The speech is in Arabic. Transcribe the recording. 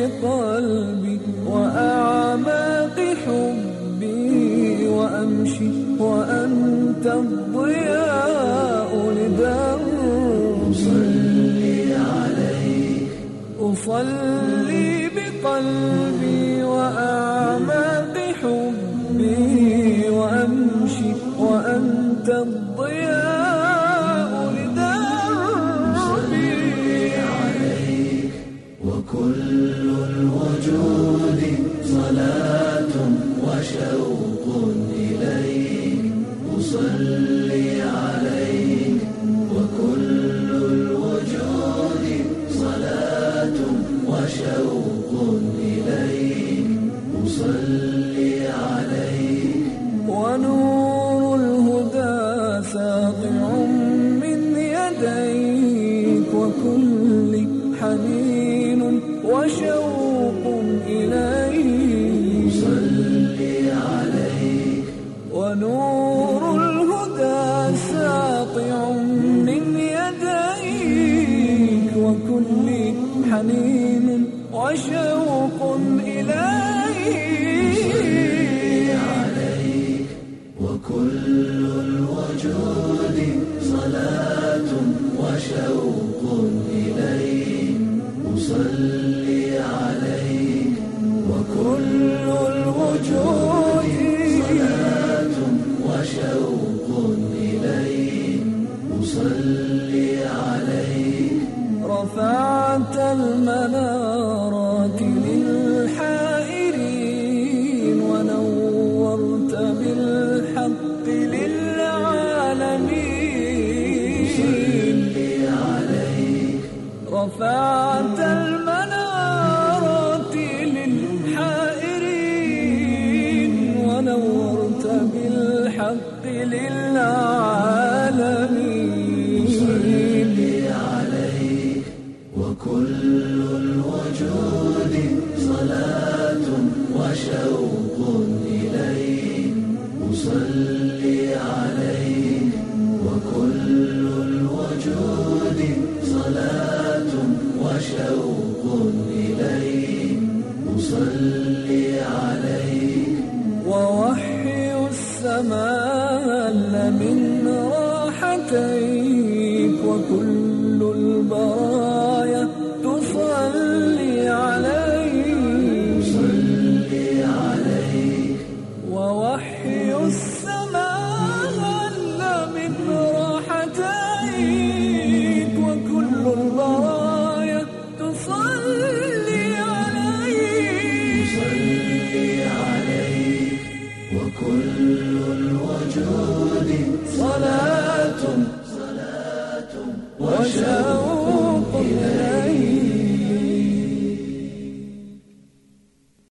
بقلبي وأعماق حبي وأمشي وأنت الضياء لدربي صلي عليك أصلي بقلبي وأعماق حبي وأمشي وأنت الضياء وكل الوجود صلاة وشوق إليك أصلي عليك. وكل الوجود صلاة وشوق إليك أصلي عليك. ونور الهدى ساطع من يديك وكل حنين وشوق إليك. صلي عليك ونور الهدى ساطع من يديك. وكل حنين وشوق إليك. وكل الوجود صلاة وشوق إليك. أصلي عليك وكل الوجود صلاة وشوق إليك عليك. رفعت المنارات رفعت المنارات للحائرين ونورت بالحق للعالمين. وشوق إليك أصلي عليك ووحي السماء من راحتيك وكل البرايا الوجود صلاة صلاة وشوق